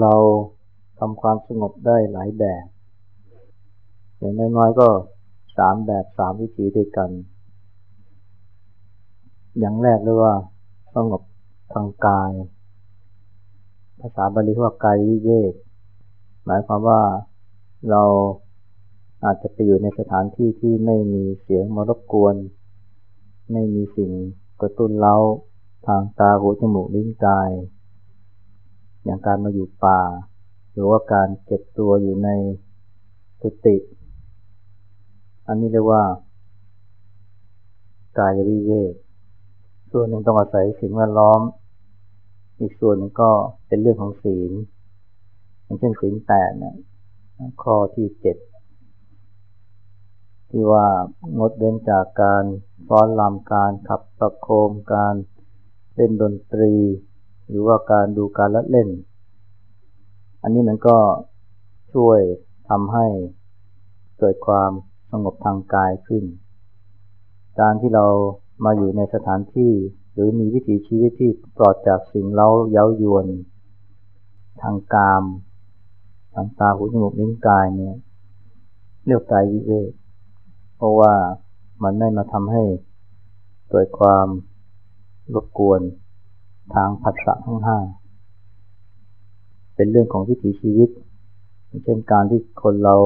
เราทำความสงบได้หลายแบบ อย่างน้อยๆก็สามแบบสามวิธีด้วยกัน อย่างแรกเรียกว่าสงบทางกาย ภาษาบาลีว่ากายวิเวกหมายความว่าเราอาจจะไปอยู่ในสถานที่ที่ไม่มีเสียงมารบกวน ไม่มีสิ่งกระตุ้นเราทางตาหูจมูกลิ้นกาย อย่างการมาอยู่ป่า หรือว่าการเก็บตัวอยู่ในกุฏิ อันนี้เรียกว่ากายวิเวก ส่วนหนึ่งต้องอาศัยสิ่งแวดล้อม อีกส่วนหนึ่งก็เป็นเรื่องของศีล อย่างเช่นศีลแปดเนี่ยข้อที่เจ็ดที่ว่างดเว้นจากการฟ้อนรำการขับประโคมการเล่นดนตรี หรือว่าการดูการละเล่น อันนี้มันก็ช่วยทำให้เกิดความสงบทางกายขึ้น การที่เรามาอยู่ในสถานที่หรือมีวิถีชีวิตที่ปลอดจากสิ่งเล้าเย้ายวน ทางกาม ทางตาหูจมูกลิ้นกายเนี่ยเรียกกายวิเวกเพราะว่ามันไม่มาทำให้เกิดความรบกวน ทางผัสสะทั้งห้าเป็นเรื่องของวิถีชีวิต เช่นการที่คนเรา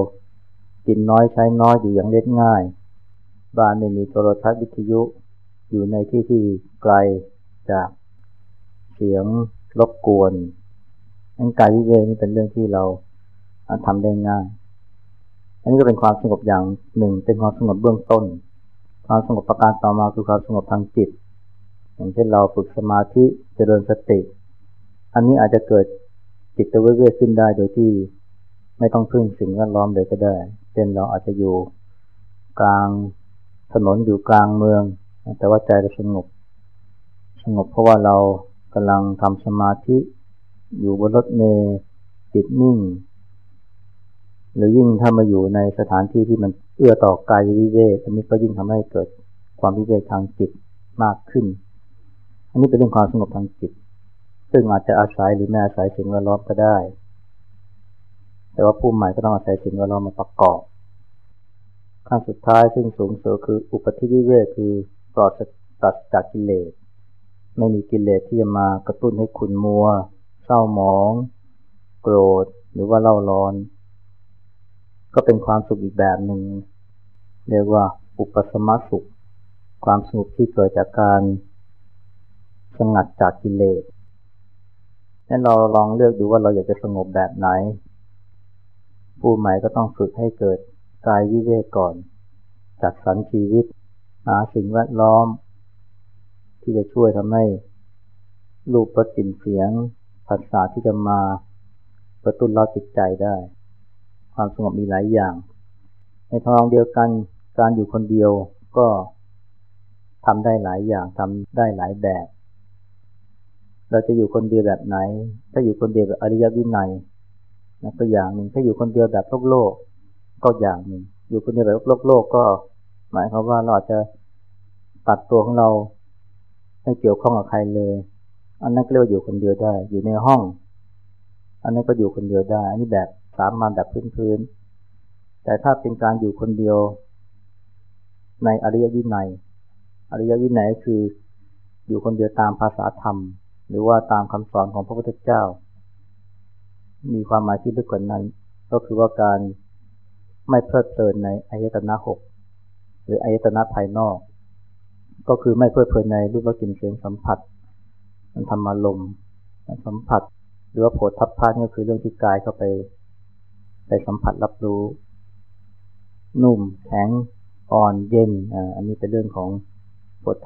กินน้อยใช้น้อยอยู่อย่างเล็กง่าย บ้านไม่มีโทรทัศน์วิทยุอยู่ในที่ที่ไกลจากเสียงรบกวนอันกายวิเวกนี่เป็นเรื่องที่เราทำได้ง่าย อันนี้ก็เป็นความสงบอย่างหนึ่ง เป็นความสงบเบื้องต้น ความสงบประการต่อมาคือความสงบทางจิต อย่างเช่นเราฝึกสมาธิเจริญสติ อันนี้อาจจะเกิดจิตเวทเวขึ้นได้โดยที่ไม่ต้องพึ่งสิ่งแวดล้อมเลยก็ได้ เช่นเราอาจจะอยู่กลางถนนอยู่กลางเมือง แต่ว่าใจเราสงบ สงบเพราะว่าเรากำลังทำสมาธิ อยู่บนรถเมล์จิตนิ่ง หรือยิ่งถ้ามาอยู่ในสถานที่ที่มันเอื้อต่อกายวิเวกอันนี้ก็ยิ่งทำให้เกิดความวิเวกทางจิตมากขึ้น อันนี้เป็นเรื่องความสงบทางจิต ซึ่งอาจจะอาศัยหรือไม่อาศัยสิ่งแวดล้อมก็ได้ แต่ว่าผู้ใหม่ก็ต้องอาศัยสิ่งแวดล้อมมาประกอบขั้นสุดท้ายซึ่งสูงสุดคืออุปธิวิเวกคือปลอดตัดจากกิเลส ไม่มีกิเลสที่จะมากระตุ้นให้คุณมัว เศร้าหมอง โกรธ หรือว่าเล่าร้อน ก็เป็นความสุขอีกแบบหนึ่ง เรียกว่าอุปสมสุข ความสงบที่เกิดจากการ สงัดจากกิเลสนั้นเราลองเลือกดูว่าเราอยากจะสงบแบบไหน ผู้ใหม่ก็ต้องฝึกให้เกิดกายวิเวกก่อน จัดสรรชีวิต หาสิ่งแวดล้อม ที่จะช่วยทำให้รูปรสกลิ่นเสียงภาษาที่จะมากระตุ้นเราจิตใจได้ ความสงบมีหลายอย่าง ในทางเดียวกันการอยู่คนเดียวก็ทำได้หลายอย่างทำได้หลายแบบ เราจะอยู่คนเดียวแบบไหน ถ้าอยู่คนเดียวแบบอริยวินัยนะก็อย่างหนึ่งถ้าอยู่คนเดียวแบบโลกโลก ก็อย่างหนึ่ง อยู่คนเดียวแบบโลกโลกก็ หมายความว่าเราอาจจะตัดตัวของเราไม่เกี่ยวข้องกับใครเลย อันนั้นก็เรียกว่าอยู่คนเดียวได้ อยู่ในห้อง อันนั้นก็อยู่คนเดียวได้ อันนี้แบบสามัญแบบพื้นๆ แต่ถ้าเป็นการอยู่คนเดียว ในอริยวินัย อริยวินัยคืออยู่คนเดียวตามภาษาธรรม หรือว่าตามคำสอนของพระพุทธเจ้า มีความหมายที่ลึกกว่านั้น ก็คือว่าการไม่เพลิดเพลินในอายตนะหกหรืออายตนะภายนอก ก็คือไม่เพลิดเพลินในรูปรสกลิ่นเสียงสัมผัสมันทำอารมณ์สัมผัส หรือว่าโผฏฐัพพะนี่ก็คือเรื่องที่กายเข้าไป ไปสัมผัสรับรู้ นุ่มแข็งอ่อนเย็นอ่าอันนี้เป็นเรื่องของบท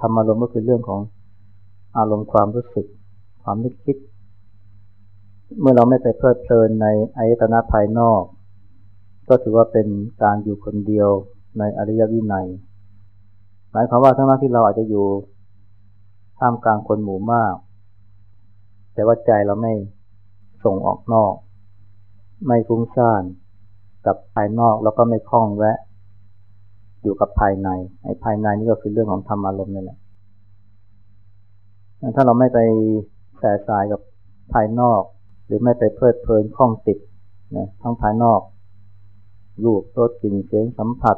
ธรรมารมณ์ก็คือเรื่องของ อารมณ์ความรู้สึก ความนึกคิด เมื่อเราไม่ไปเพลิดเพลินในอายตนะภายนอก ก็ถือว่าเป็นการอยู่คนเดียวในอริยวินัย หมายความว่าทั้งนั้นที่เราอาจจะอยู่ท่ามกลางคนหมู่มาก แต่ว่าใจเราไม่ส่งออกนอก ไม่ฟุ้งซ่านกับภายนอกแล้วก็ไม่คล้องแวะ อยู่กับภายในไอ้ภายในนี่ก็คือเรื่องของธรรมอารมณ์นั่นแหละ ถ้าเราไม่ไปแสสายกับภายนอก หรือไม่ไปเพลิดเพลินคล้องติดนะทั้งภายนอก รูปรสกลิ่นเสียงสัมผัส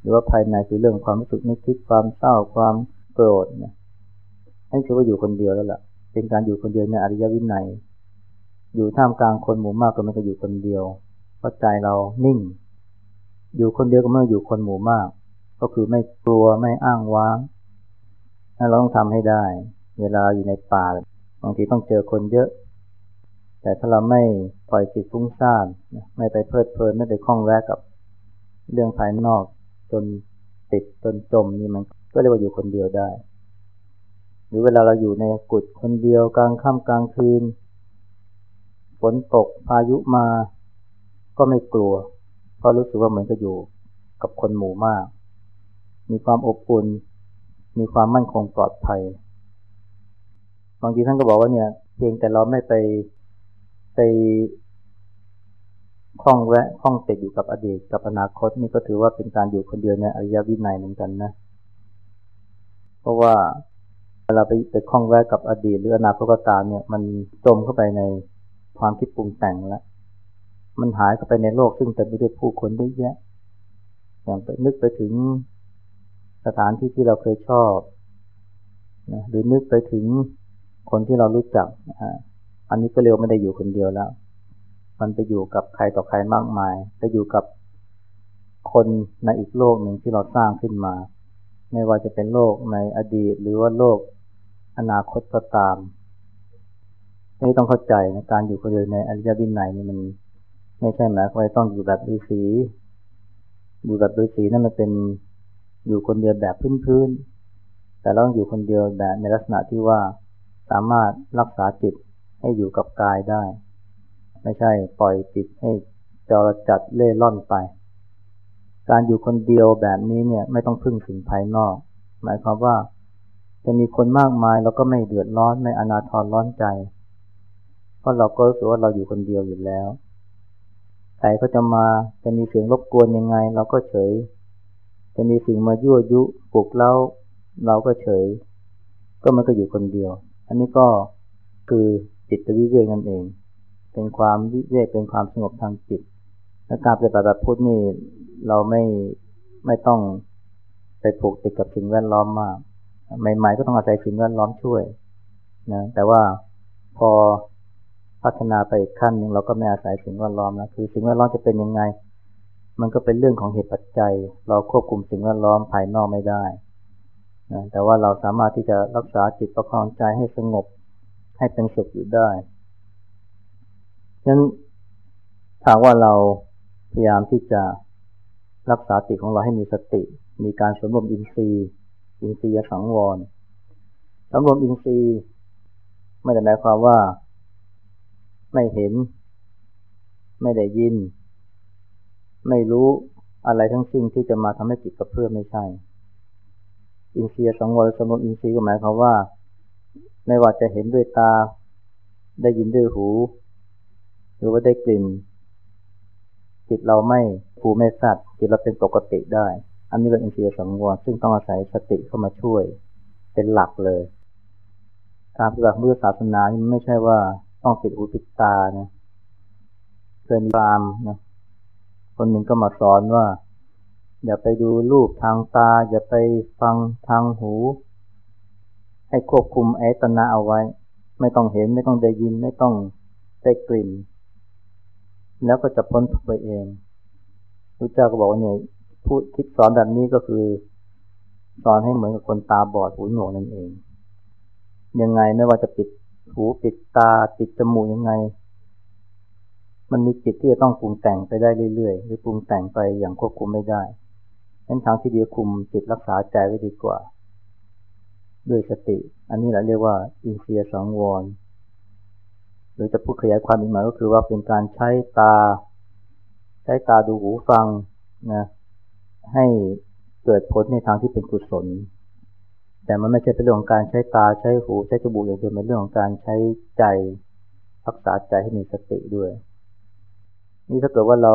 หรือว่าภายในคือเรื่องความรู้สึกนึกคิดความเศร้าความโกรธนะนั่นคือว่าอยู่คนเดียวแล้วล่ะ เป็นการอยู่คนเดียวในอริยวินัย อยู่ท่ามกลางคนหมู่มากก็ไม่ก็อยู่คนเดียวเพราะใจเรานิ่ง อยู่คนเดียวก็ไม่อยู่คนหมู่มาก ก็คือไม่กลัวไม่อ้างว้างเราต้องทำให้ได้ เวลาอยู่ในป่าบางทีต้องเจอคนเยอะ แต่ถ้าเราไม่ปล่อยจิตฟุ้งซ่านไม่ไปเพลิดเพลินไม่ไปคล้องแวะกับเรื่องภายนอกจนติดจนจมนี่มันก็เรียกว่าอยู่คนเดียวได้ หรือเวลาเราอยู่ในกุฏคนเดียวกลางค่ำกลางคืนฝนตกพายุมา ก็ไม่กลัว เพราะรู้สึกว่าเหมือนกับอยู่กับคนหมู่มาก มีความอบอุ่น มีความมั่นคงปลอดภัย บางทีท่านก็บอกว่าเนี่ย เพียงแต่เราไม่ไปไปคล้องแวะคล้องติดอยู่กับอดีตกับอนาคต นี่ก็ถือว่าเป็นการอยู่คนเดียวในอริยวินัยเหมือนกันนะ เพราะว่าเวลาไปไปคล้องแวะกับอดีต หรืออนาคตก็ตามเนี่ย มันจมเข้าไปในความคิดปรุงแต่งแล้วมันหายเข้าไปในโลกซึ่งเต็มไปด้วยผู้คนเยอะแยะ อย่างไปนึกไปถึงสถานที่ที่เราเคยชอบนะหรือนึกไปถึง คนที่เรารู้จักอันนี้ก็เรียกไม่ได้อยู่คนเดียวแล้ว มันไปอยู่กับใครต่อใครมากมาย ไปอยู่กับคนในอีกโลกหนึ่งที่เราสร้างขึ้นมา ไม่ว่าจะเป็นโลกในอดีต หรือว่าโลกอนาคตก็ตามนี่ต้องเข้าใจนะการอยู่คนเดียวในอริยวินัยนี่มันไม่ใช่หมายความว่าต้องอยู่แบบฤาษีอยู่แบบฤาษีนั่นมันเป็นอยู่คนเดียวแบบพื้นๆแต่เราต้องอยู่คนเดียวแบบในลักษณะที่ว่า สามารถรักษาจิตให้อยู่กับกายได้ ไม่ใช่ปล่อยจิตให้จรจัดเล่ร่อนไป การอยู่คนเดียวแบบนี้เนี่ยไม่ต้องพึ่งสิ่งภายนอก หมายความว่าจะมีคนมากมายเราก็ไม่เดือดร้อนไม่อนาทรร้อนใจ เพราะเราก็รู้สึกว่าเราอยู่คนเดียวอยู่แล้วใครก็จะมาจะมีเสียงรบกวนยังไง เราก็เฉย จะมีสิ่งมายั่วยุปลุกเล้าเราก็เฉย ก็มันก็อยู่คนเดียว อันนี้ก็คือจิตวิเวกนั่นเอง เป็นความวิเวกเป็นความสงบทางจิตและการปฏิบัติแบบพุทธนี่เราไม่ไม่ต้องไปผูกติดกับสิ่งแวดล้อมมาก ใหม่ ๆ ก็ต้องอาศัยสิ่งแวดล้อมช่วยนะแต่ว่าพอพัฒนาไปอีกขั้นหนึ่งเราก็ไม่อาศัยสิ่งแวดล้อมแล้วคือสิ่งแวดล้อมจะเป็นยังไง มันก็เป็นเรื่องของเหตุปัจจัย เราควบคุมสิ่งแวดล้อมภายนอกไม่ได้ นะแต่ว่าเราสามารถที่จะรักษาจิตประคองใจให้สงบให้เป็นสุขอยู่ได้ฉะนั้นถ้าว่าเราพยายามที่จะรักษาจิตของเราให้มีสติ มีการสมรวมอินทรีย์ อินทรีย์สังวรสำรวมอินทรีย์ ไม่ได้หมายความว่า ไม่เห็น ไม่ได้ยิน ไม่รู้อะไรทั้งสิ้นที่จะมาทำให้จิตกระเพื่อมไม่ใช่ อินทรีย์สองวรสมุอินทรีย์ก็หมายความว่า ไม่ว่าจะเห็นด้วยตา ได้ยินด้วยหู หรือว่าได้กลิ่น จิตเราไม่ผูไม่สัตว์จิตเราเป็นปกติได้ อันนี้เป็นอินทรีย์สังวรซึ่งต้องอาศัยสติเข้ามาช่วย เป็นหลักเลยการปฏิบัติมือศาสนานี่ไม่ใช่ว่าต้องปิดหูปิดตานะเคยมีรามนะคนหนึ่งก็มาสอนว่า อย่าไปดูรูปทางตา อย่าไปฟังทางหู ให้ควบคุมไอตนะเอาไว้ ไม่ต้องเห็นไม่ต้องได้ยินไม่ต้องได้กลิ่น แล้วก็จะพ้นทุกข์ไปเองพระเจ้าก็บอกว่าเนี่ยพูดคิดสอนแบบนี้ก็คือ สอนให้เหมือนกับคนตาบอดหูหนวกนั่นเอง ยังไงไม่ว่าจะปิดหูปิดตาปิดจมูกยังไง มันมีจิตที่จะต้องปรุงแต่งไปได้เรื่อยๆ หรือปรุงแต่งไปอย่างควบคุมไม่ได้ นั้นทางที่ดีคุมจิตรักษาใจไว้ดีกว่า ด้วยสติ อันนี้แหละเรียกว่า อินเสียสังวร หรือจะพูดขยายความอีกหน่อยก็คือว่าเป็นการใช้ตา ใช้ตาดูหูฟังนะให้เกิดผลในทางที่เป็นกุศล แต่มันไม่ใช่เป็นเรื่องของการใช้ตาใช้หูใช้จมูกอย่างเดียวเป็นเรื่องของการใช้ใจรักษาใจให้มีสติด้วย นี่ถ้าเกิดว่าเรา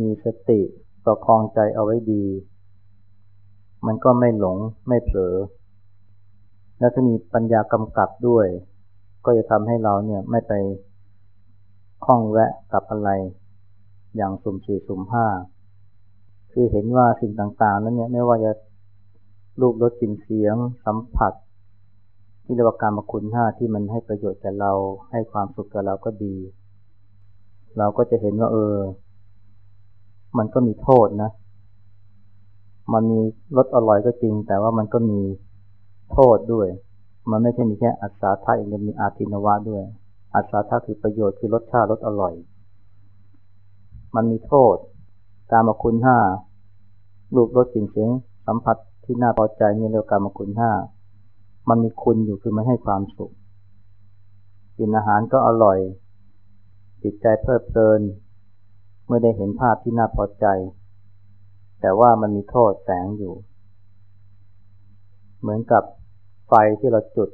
มีสติ ประคองใจเอาไว้ดี มันก็ไม่หลงไม่เผลอ และถ้ามีปัญญากำกับด้วย ก็จะทำให้เราเนี่ยไม่ไปคล้องแวะกับอะไร อย่างสุ่มสี่สุ่มห้าคือเห็นว่าสิ่งต่างๆ นั้นเนี่ยไม่ว่าจะรูปรสกลิ่นเสียง สัมผัส ที่เรียกว่าการมคุณห้าที่มันให้ประโยชน์แก่เราให้ความสุขแก่เราก็ดี เราก็จะเห็นว่าเออ มันก็มีโทษนะ มันมีรสอร่อยก็จริง แต่ว่ามันก็มีโทษด้วย มันไม่ใช่มีแค่อัศาธาอย่างเดียวมีอาทินวะด้วย อัศาธาคือประโยชน์คือรสชาติรสอร่อย มันมีโทษ การมาคุณห้ารูปรสกลิ่นเสียงสัมผัสที่น่าพอใจนี่เรียกการมาคุณห้ามันมีคุณอยู่คือมันให้ความสุขกินอาหารก็อร่อยจิตใจเพลิดเพลิน เมื่อได้เห็นภาพที่น่าพอใจ แต่ว่ามันมีโทษแสงอยู่ เหมือนกับไฟที่เราจุด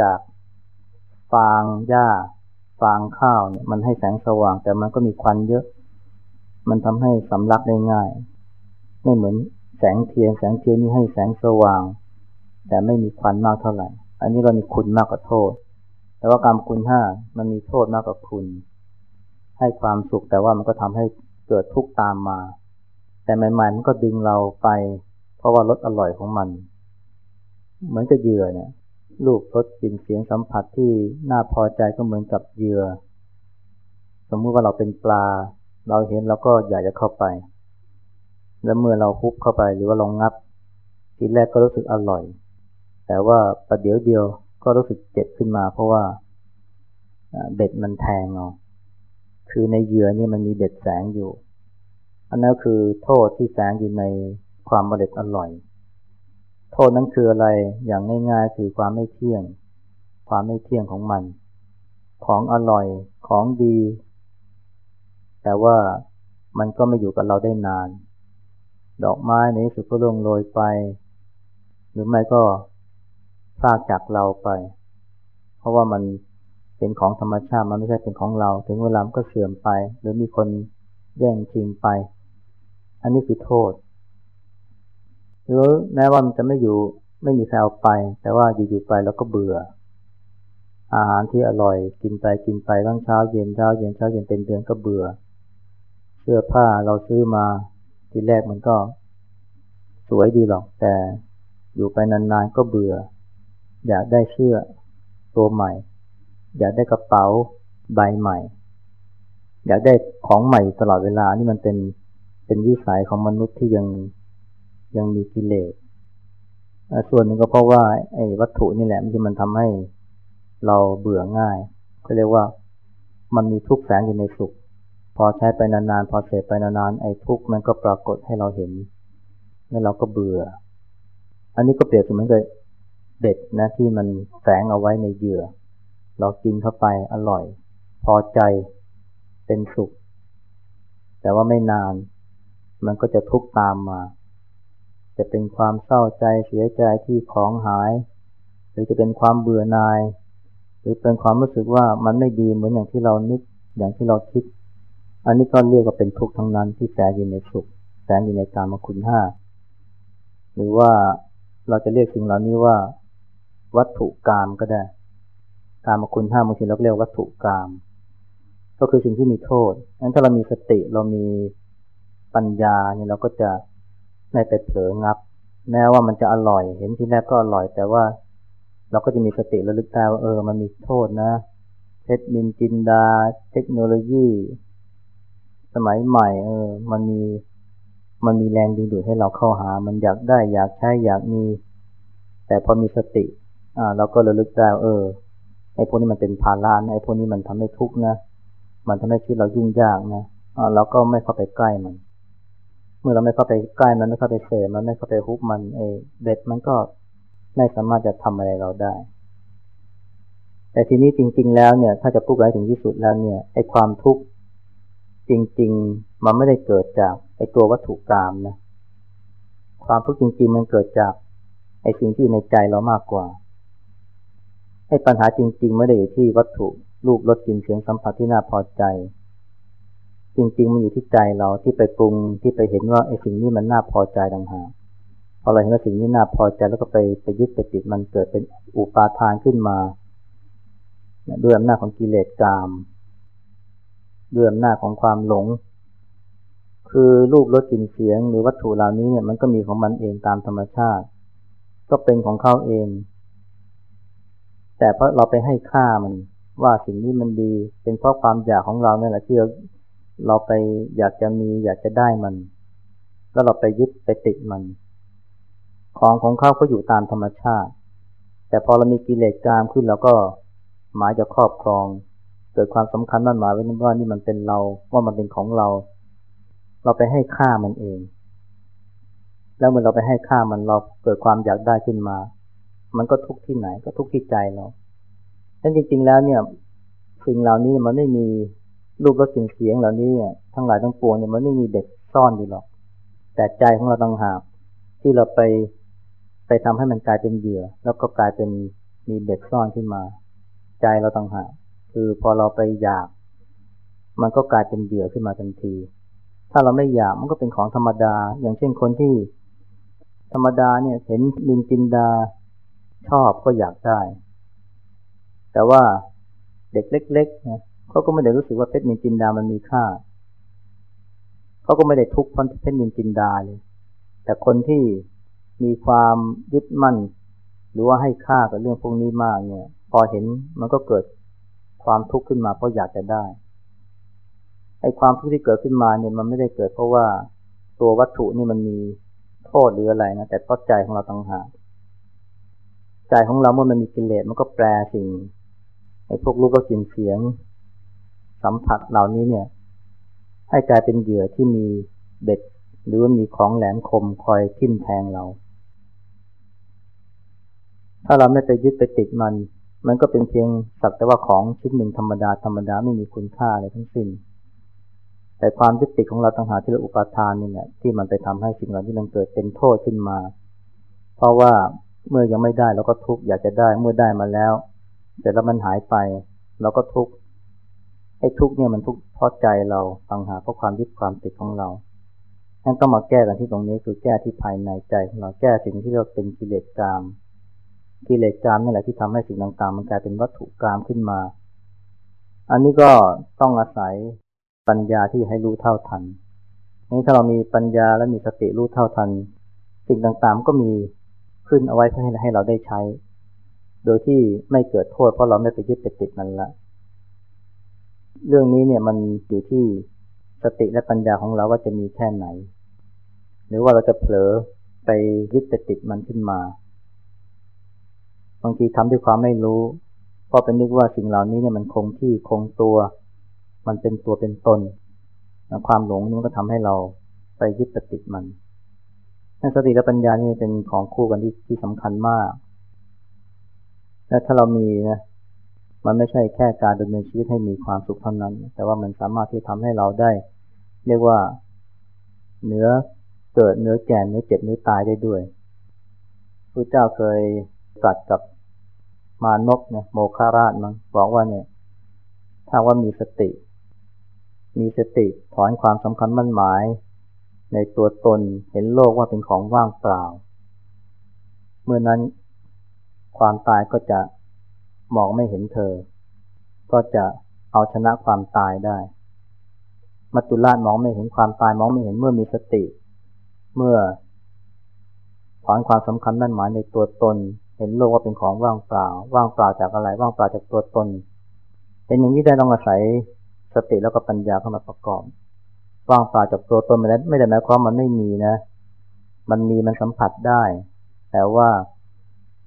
จากฟางหญ้า ฟางข้าวเนี่ยมันให้แสงสว่าง แต่มันก็มีควันเยอะ มันทำให้สำลักได้ง่าย ไม่เหมือนแสงเทียน แสงเทียนนี่ให้แสงสว่าง แต่ไม่มีควันมากเท่าไหร่ อันนี้เรามีคุณมากกว่าโทษ แต่ว่ากรรมคุณห้ามันมีโทษมากกว่าคุณ ให้ความสุข แต่ว่ามันก็ทำให้เกิดทุกข์ตามมา แต่ใหม่ๆมันก็ดึงเราไป เพราะว่ารสอร่อยของมัน เหมือนกับเหยื่อเนี่ยรูปรสกลิ่นเสียงสัมผัสที่น่าพอใจก็เหมือนกับเหยื่อ สมมุติว่าเราเป็นปลา เราเห็นเราก็อยากจะเข้าไป แล้วเมื่อเราฮุบเข้าไปหรือว่าลองงับ ทีแรกก็รู้สึกอร่อย แต่ว่าประเดี๋ยวเดียวก็รู้สึกเจ็บขึ้นมา เพราะว่าเบ็ดมันแทงเอา คือในเหยื่อนี่มันมีเบ็ดแสงอยู่ อันนั้นคือโทษที่แสงอยู่ในความมเด็ดอร่อย โทษนั้นคืออะไรอย่างง่ายๆคือความไม่เที่ยง ความไม่เที่ยงของมัน ของอร่อยของดี แต่ว่ามันก็ไม่อยู่กับเราได้นาน ดอกไม้ในสุดก็ล่วงโรยไป หรือไม่ก็ซากจากเราไป เพราะว่ามัน เป็นของธรรมชาติมันไม่ใช่เป็นของเรา ถึงเวลามันก็เสื่อมไป หรือมีคนแย่งชิงไป อันนี้คือโทษ หรือแม้ว่ามันจะไม่อยู่ไม่มีใครเอาไป แต่ว่าอยู่ๆไปแล้วก็เบื่อ อาหารที่อร่อยกินไปกินไปตั้งเช้าเย็นเช้าเย็นเช้าเย็นเป็นเดือนก็เบื่อ เสื้อผ้าเราซื้อมาทีแรกมันก็ สวยดีหรอก แต่อยู่ไปนานๆก็เบื่อ อยากได้เสื้อตัวใหม่ อยากได้กระเป๋าใบใหม่ อยากได้ของใหม่ตลอดเวลานี่มันเป็นเป็นวิสัยของมนุษย์ที่ยังยังมีกิเลสส่วนหนึ่งก็เพราะว่าไอ้วัตถุนี่แหละที่มันทำให้เราเบื่อง่ายเขาเรียกว่ามันมีทุกข์แฝงอยู่ในสุข พอใช้ไปนานๆพอเสพไปนานๆไอ้ทุกข์มันก็ปรากฏให้เราเห็นแล้วเราก็เบื่อ อันนี้ก็เปรียบเสมือนกับเด็ดนะที่มันแฝงเอาไว้ในเหยื่อ เรากินเข้าไปอร่อย พอใจเป็นสุข แต่ว่าไม่นาน มันก็จะทุกข์ตามมา จะเป็นความเศร้าใจเสียใจที่ของหาย หรือจะเป็นความเบื่อหน่าย หรือเป็นความรู้สึกว่ามันไม่ดีเหมือนอย่างที่เรานึกอย่างที่เราคิด อันนี้ก็เรียกว่าเป็นทุกข์ทั้งนั้นที่แฝงอยู่ในสุขแฝงอยู่ในการมคุณห้าหรือว่าเราจะเรียกสิ่งเหล่านี้ว่า วัตถุกรรมก็ได้ การมคุณห้าบางทีเราเรียกวัตถุกรรมก็คือสิ่งที่มีโทษงั้นถ้าเรามีสติเรามีปัญญาเนี่ยเราก็จะไม่ไปเผลองับ แม้ว่ามันจะอร่อย เห็นที่แรกก็อร่อย แต่ว่าเราก็จะมีสติระลึกได้ว่าเออ มันมีโทษนะเทคนินจินดา เทคโนโลยี สมัยใหม่ เออ มันมีมันมีแรงดึงดูดให้เราเข้าหา มันอยากได้อยากใช้อยากมี แต่พอมีสติ อ่า เราก็ระลึกได้เออ ไอ้พวกนี้มันเป็นภาระนะไอ้พวกนี้มันทำให้ทุกข์นะ มันทำให้ชีวิตเรายุ่งยากนะอ่าเราก็ไม่เข้าไปใกล้มัน เมื่อเราไม่เข้าไปใกล้มันไม่เข้าไปเสมันไม่เข้าไปฮุบมันเอเด็ดมันก็ไม่สามารถจะทำอะไรเราได้ แต่ทีนี้จริง ๆ แล้วเนี่ย ถ้าจะพูดไปถึงที่สุดแล้วเนี่ยไอ้ความทุกข์จริง ๆ มันไม่ได้เกิดจากไอ้ตัววัตถุกรรมนะ ความทุกข์จริง ๆ มันเกิดจากไอ้สิ่งที่อยู่ในใจเรามากกว่า ไอ้ปัญหาจริง ๆ ไม่ได้อยู่ที่วัตถุรูปรสกลิ่นเสียงสัมผัสที่น่าพอใจ จริง ๆ มันอยู่ที่ใจเราที่ไปปรุงที่ไปเห็นว่าไอ้สิ่งนี้มันน่าพอใจต่างหากพอเราเห็นว่าสิ่งนี้น่าพอใจแล้วก็ไปไปยึดไปติดมันเกิดเป็นอุปาทานขึ้นมาด้วยอำนาจของกิเลสกามด้วยอำนาจของความหลง คือรูปรสกลิ่นเสียง หรือวัตถุเหล่านี้เนี่ยมันก็มีของมันเองตามธรรมชาติ ก็เป็นของเขาเอง แต่เพราะเราไปให้ค่ามัน ว่าสิ่งนี้มันดี เป็นเพราะความอยากของเราเนี่ยแหละที่เราเราไปอยากจะมีอยากจะได้มัน แล้วเราไปยึดไปติดมัน ของของเขาก็อยู่ตามธรรมชาติ แต่พอเรามีกิเลสกามขึ้นเราก็หมายจะครอบครอง เกิดความสำคัญมั่นหมายไว้ว่านี่มันเป็นเราว่ามันเป็นของเรา เราไปให้ค่ามันเอง แล้วเมื่อเราไปให้ค่ามันเราเกิดความอยากได้ขึ้นมา มันก็ทุกข์ที่ไหนก็ทุกข์ที่ใจเราแต่จริง ๆ แล้วเนี่ย สิ่งเหล่านี้มันไม่มีรูปรสกลิ่นเสียงเหล่านี้เนี่ยทั้งหลายทั้งปวงเนี่ยมันไม่มีเด็กซ่อนอยู่หรอก แต่ใจของเราต้องหากที่เราไปไปทำให้มันกลายเป็นเหยื่อ แล้วก็กลายเป็นมีเด็กซ่อนขึ้นมา ใจเราต่างหากคือพอเราไปอยาก มันก็กลายเป็นเหยื่อขึ้นมาทันที ถ้าเราไม่อยากมันก็เป็นของธรรมดา อย่างเช่นคนที่ธรรมดาเนี่ยเห็นมินจินดา ชอบก็อยากได้ แต่ว่าเด็กเล็กๆนะเขาก็ไม่ได้รู้สึกว่าเพชรมินจินดามันมีค่าเขาก็ไม่ได้ทุกข์เพราะเพชรมินจินดาเลย แต่คนที่มีความยึดมั่น หรือว่าให้ค่ากับเรื่องพวกนี้มากเนี่ย พอเห็นมันก็เกิดความทุกข์ขึ้นมาเพราะอยากจะได้ไอ้ความทุกข์ที่เกิดขึ้นมาเนี่ยมันไม่ได้เกิดเพราะว่าตัววัตถุนี่มันมีโทษหรืออะไรนะแต่เพราะใจของเราต่างหาก ใจของเราเมื่อมันมีกิเลสมันก็แปลสิ่งไอ้พวกรูปรสกลิ่นเสียง สัมผัสเหล่านี้เนี่ย ให้กลายเป็นเหยื่อที่มีเบ็ด หรือว่ามีของแหลมคมคอยทิ่มแทงเรา ถ้าเราไม่ไปยึดไปติดมัน มันก็เป็นเพียงสักแต่ว่าของชิ้นหนึ่งธรรมดาธรรมดาไม่มีคุณค่าอะไรทั้งสิ้น แต่ความยึดติดของเราต่างหากที่เราอุปทานนี่แหละที่มันไปทำให้สิ่งเหล่านี้มันเกิดเป็นโทษขึ้นมา เพราะว่า เมื่อยังไม่ได้เราก็ทุกข์อยากจะได้เมื่อได้มาแล้วเสร็จแล้วมันหายไปเราก็ทุกข์ไอ้ทุกข์เนี่ยมันทุกข์เพราะใจเราต่างหากเพราะความยึดความติดของเรางั้นต้องมาแก้กันที่ตรงนี้คือแก้ที่ภายในใจของเราแก้สิ่งที่เราเป็นกิเลสกรรมกิเลสกรรมนี่แหละที่ทำให้สิ่งต่างๆ มันกลายเป็นวัตถุกรรมขึ้นมา อันนี้ก็ต้องอาศัยปัญญาที่ให้รู้เท่าทันนี่ถ้าเรามีปัญญาและมีสติรู้เท่าทัน สิ่งต่างๆ ก็มี ขึ้นเอาไว้เพื่อให้เราได้ใช้ โดยที่ไม่เกิดโทษเพราะเราไม่ไปยึดไปติดมันละเรื่องนี้เนี่ยมันอยู่ที่สติและปัญญาของเราว่าจะมีแค่ไหน หรือว่าเราจะเผลอไปยึดไปติดมันขึ้นมา บางทีทำด้วยความไม่รู้เพราะเป็นนึกว่าสิ่งเหล่านี้เนี่ยมันคงที่คงตัว มันเป็นตัวเป็นตนความหลงนี่มันก็ทำให้เราไปยึดไปติดมัน นั่นสติและปัญญานี่เป็นของคู่กันที่ที่สำคัญมาก และถ้าเรามีนะมันไม่ใช่แค่การดำเนินชีวิตให้มีความสุขเท่านั้น แต่ว่ามันสามารถที่ทำให้เราได้ เรียกว่าเนื้อเกิดเนื้อแก่เนื้อเจ็บเนื้อตายได้ด้วยพระเจ้าเคยตัดกับมานกเนี่ยโมคาราชมั้งบอกว่าเนี่ย ถ้าว่ามีสติ มีสติถอนความสำคัญมั่นหมาย ในตัวตนเห็นโลกว่าเป็นของว่างเปล่า เมื่อนั้นความตายก็จะมองไม่เห็นเธอ ก็จะเอาชนะความตายได้ มัจจุราชมองไม่เห็นความตายมองไม่เห็นเมื่อมีสติ เมื่อถอนความสำคัญมั่นหมายในตัวตน เห็นโลกว่าเป็นของว่างเปล่า ว่างเปล่าจากอะไรว่างเปล่าจากตัวตน เป็นอย่างนี้ได้ต้องอาศัยสติแล้วก็ปัญญาเข้ามาประกอบ ว่างเปล่าจากตัวตนไม่ได้ไม่ได้หมายความมันไม่มีนะ มันมีมันสัมผัสได้ แต่ว่า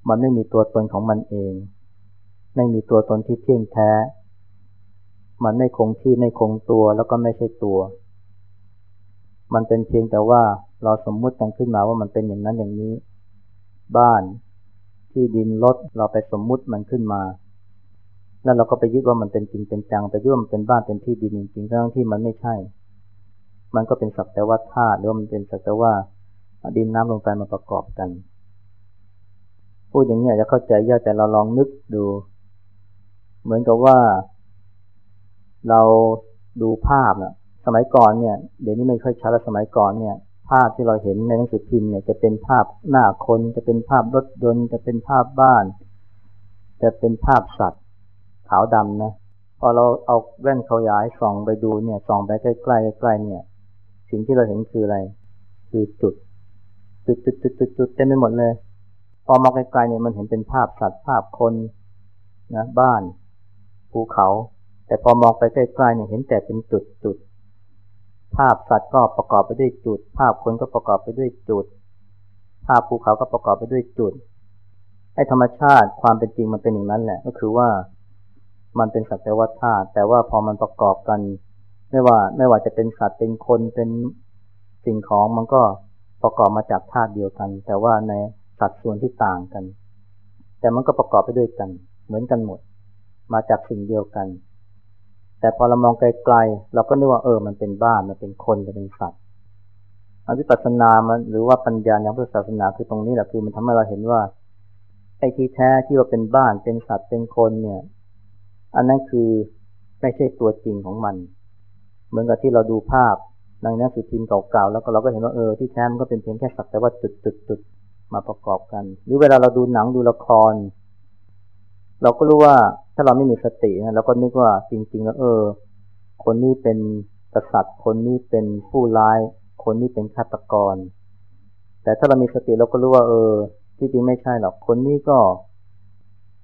มันไม่มีตัวตนของมันเอง ไม่มีตัวตนที่เที่ยงแท้ มันไม่คงที่ไม่คงตัวแล้วก็ไม่ใช่ตัว มันเป็นเพียงแต่ว่าเราสมมุติกันขึ้นมาว่ามันเป็นอย่างนั้นอย่างนี้ บ้านที่ดินรถเราไปสมมุติมันขึ้นมา แล้วเราก็ไปยึดว่ามันเป็นจริงเป็นจังไปยึดว่ามันเป็นบ้านเป็นที่ดินจริงๆทั้งที่มันไม่ใช่ มันก็เป็นสักแต่ว่าธาตุหรือมันเป็นสักแต่ว่าดินน้ำลงไปมาประกอบกัน พูดอย่างนี้จะเข้าใจยากแต่เราลองนึกดู เหมือนกับว่า เราดูภาพนะสมัยก่อนเนี่ย เดี๋ยวนี้ไม่ค่อยชัดแล้วสมัยก่อนเนี่ย ภาพที่เราเห็นในหนังสือพิมพ์เนี่ยจะเป็นภาพหน้าคนจะเป็นภาพรถยนต์จะเป็นภาพบ้าน จะเป็นภาพสัตว์ขาวดำนะพอเราเอาแว่นขยายส่องไปดูเนี่ยส่องไปใกล้ๆใกล้ๆเนี่ย สิ่งที่เราเห็นคืออะไร คือจุด จุดจุดจุดจุดจุดเต็มไปหมดเลย พอมองไกลๆเนี่ยมันเห็นเป็นภาพสัตว์ภาพคนนะบ้านภูเขา แต่พอมองไปใกล้ๆเนี่ยเห็นแต่เป็นจุดจุดภาพสัตว์ก็ประกอบไปด้วยจุด ภาพคนก็ประกอบไปด้วยจุด ภาพภูเขาก็ประกอบไปด้วยจุดไอ้ธรรมชาติความเป็นจริงมันเป็นอย่างนั้นแหละ ก็คือว่ามันเป็นสัตว์แต่ว่าธาตุแต่ว่าพอมันประกอบกัน ไม่ว่าไม่ว่าจะเป็นสัตว์เป็นคนเป็นสิ่งของมันก็ประกอบมาจากธาตุเดียวกัน แต่ว่าในสัดส่วนที่ต่างกัน แต่มันก็ประกอบไปด้วยกัน เหมือนกันหมด มาจากสิ่งเดียวกัน แต่พอเรามองไกลๆเราก็นึกว่าเออ มันเป็นบ้านมันเป็นคนมันเป็นสัตว์อวิปัสสนามันหรือว่าปัญญาในพุทธศาสนาคือตรงนี้แหละคือมันทำให้เราเห็นว่าไอ้ที่แท้ที่ว่าเป็นบ้านเป็นสัตว์เป็นคนเนี่ย อันนั้นคือไม่ใช่ตัวจริงของมัน เหมือนกับที่เราดูภาพในหนังสือพิมพ์เก่าๆแล้วก็เราก็เห็นว่าเออที่แท้มันก็เป็นเพียงแค่สักแต่ว่าจุดๆมาประกอบกัน หรือเวลาเราดูหนังดูละคร เราก็รู้ว่าถ้าเราไม่มีสตินะเราก็นึกว่าจริง ๆ แล้วเออ คนนี้เป็นกษัตริย์ คนนี้เป็นผู้ร้าย คนนี้เป็นฆาตกร แต่ถ้าเรามีสติเราก็รู้ว่า เออ ที่จริงไม่ใช่หรอกคนนี้ก็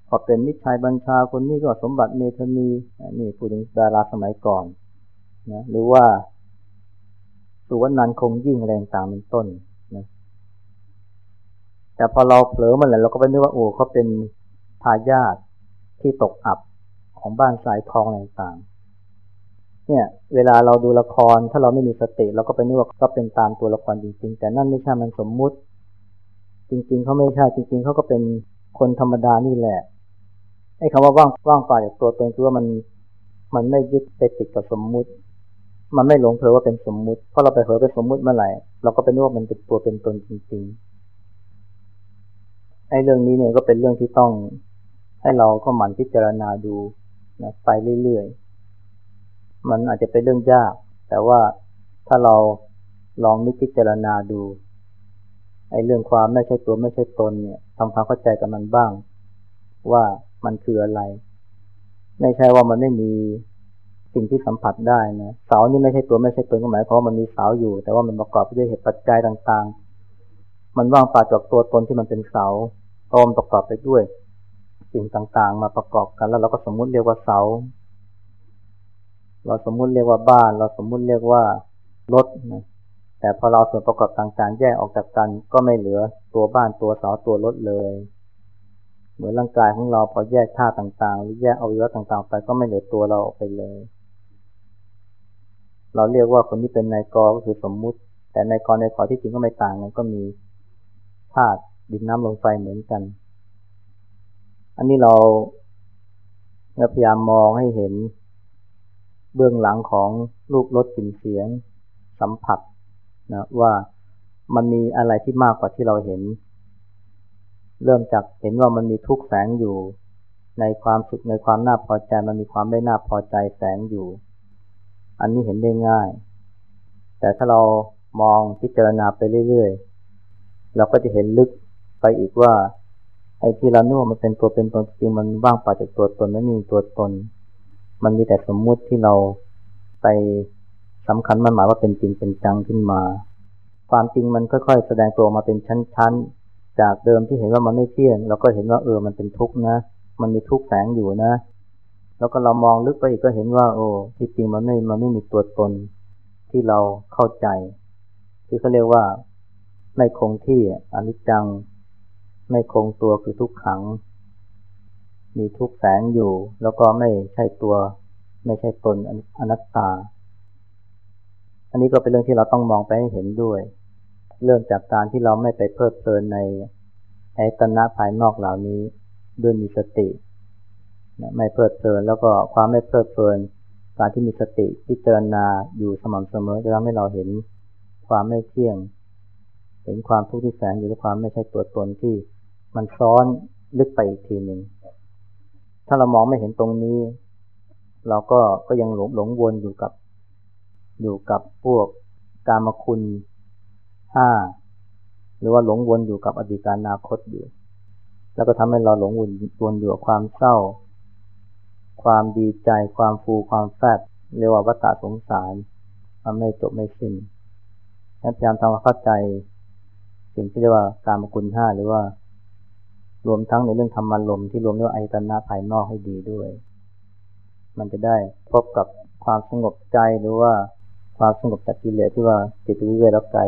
พอเป็นมิตรชายบัญชาคนนี้ก็สมบัติเมธนีนี่พูดถึงดาราสมัยก่อน นะหรือว่าสุวรรณันคงยิ่งแรงต่างเป็นต้นนะแต่พอเราเผลอมันแหละเราก็ไปนึกว่าโอ้เขาเป็นทายาทที่ตกอับของบ้านสายทองอะไรต่างเนี่ย เวลาเราดูละครถ้าเราไม่มีสติ เราก็ไปนึกว่าก็เป็นตามตัวละครจริงๆ แต่นั่นไม่ใช่มันสมมุติ จริง ๆเขาไม่ใช่จริง ๆเขาก็เป็นคนธรรมดานี่แหละไอ้คำว่าว่างว่างเปล่าจากตัวตนคือว่ามันมันไม่ยึดไปติดกับสมมุติ มันไม่หลงเผลอว่าเป็นสมมุติ เพราะเราไปเผลอเป็นสมมุติเมื่อไหร่ เราก็ไปนึกว่ามันเป็นตัวเป็นตนจริงๆ ไอ้เรื่องนี้เนี่ยก็เป็นเรื่องที่ต้องให้เราก็หมั่นพิจารณาดูนะไปเรื่อยๆ มันอาจจะเป็นเรื่องยาก แต่ว่าถ้าเราลองนึกพิจารณาดู ไอ้เรื่องความไม่ใช่ตัวไม่ใช่ตนเนี่ยทำความเข้าใจกับมันบ้าง ว่ามันคืออะไร ไม่ใช่ว่ามันไม่มี สิ่งที่สัมผัสได้นะเสานี่ไม่ใช่ตัวไม่ใช่ตนก็หมายความว่ามันมีเสาอยู่ แต่ว่ามันประกอบไปด้วยเหตุปัจจัยต่างๆ มันว่างเปล่าจากตัวตนที่มันเป็นเสาเพราะมันประกอบไปด้วย สิ่งต่างๆ มาประกอบกันแล้วเราก็สมมุติเรียกว่าเสา เราสมมุติเรียกว่าบ้าน เราสมมุติเรียกว่ารถนะแต่พอเราส่วนประกอบต่างๆ แยกออกจากกันก็ไม่เหลือตัวบ้านตัวเสาตัวรถเลย เหมือนร่างกายของเราพอแยกธาตุต่างๆ หรือแยกอวัยวะต่างๆ ไปก็ไม่เหลือตัวเราออกไปเลย เราเรียกว่าคนที่เป็นนายกก็คือสมมุติ แต่นายกในขอที่จริงก็ไม่ต่างกันก็มีธาตุดินน้ำลมไฟเหมือนกัน อันนี้เราพยายามมองให้เห็นเบื้องหลังของรูปรสกลิ่นเสียง สัมผัสนะว่ามันมีอะไรที่มากกว่าที่เราเห็น เริ่มจากเห็นว่ามันมีทุกแฝงอยู่ ในความสุขในความน่าพอใจมันมีความไม่น่าพอใจแฝงอยู่ อันนี้เห็นได้ง่าย แต่ถ้าเรามองพิจารณาไปเรื่อยๆ เราก็จะเห็นลึกไปอีกว่า ไอ้ที่เราโน้มันเป็นตัวเป็นตนจริงมันว่างเปล่าจากตัวตนไม่มีตัวตน มันมีแต่สมมุติที่เราไปสำคัญมันหมายว่าเป็นจริงเป็นจังขึ้นมา ความจริงมันค่อยๆ แสดงตัวมาเป็นชั้นๆ จากเดิมที่เห็นว่ามันไม่เที่ยงเราก็เห็นว่าเออมันเป็นทุกข์นะ มันมีทุกข์แฝงอยู่นะ แล้วก็เรามองลึกไปอีกก็เห็นว่า โอ้ที่จริงมันไม่มันไม่มีตัวตนที่เราเข้าใจ ที่เขาเรียกว่าไม่คงที่อนิจจัง ไม่คงตัวคือทุกขัง มีทุกแฝงอยู่ แล้วก็ไม่ใช่ตัว ไม่ใช่ตนอนัตตา อันนี้ก็เป็นเรื่องที่เราต้องมองไปให้เห็นด้วย เริ่มจากการที่เราไม่ไปเพลิดเพลินในไอตนะภายนอกเหล่านี้ด้วยมีสติ ไม่เพลิดเพลิน แล้วก็ความไม่เพลิดเพลิน การที่มีสติพิจารณาอยู่สม่ำเสมอจะทำให้เราเห็นความไม่เที่ยง เห็นความทุกข์ที่แฝงอยู่ด้วยความไม่ใช่ตัวตนที่มันซ้อนลึกไปอีกทีหนึ่งถ้าเรามองไม่เห็นตรงนี้ เราก็ก็ยังหลงหลงวนอยู่กับ อยู่กับพวกกามคุณห้าหรือว่าหลงวนอยู่กับอดีตการนาคตอยู่ แล้วก็ทำให้เราหลงวนวนอยู่กับความเศร้า ความดีใจความฟูความแฟบเรียกว่าวัฏสงสาร มันไม่จบไม่สิ้นพยายามทำความเข้าใจ สิ่งที่เรียกว่าการมกุลห้าหรือว่ารวมทั้งในเรื่องธรรมารมที่รวมเรื่องอายตนะภายนอกให้ดีด้วย มันจะได้พบกับความสงบใจหรือว่าความสงบจากกิเลสที่ว่าจิตวิเวกแล้วไก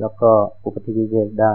แล้วก็อุปธิวิเวกได้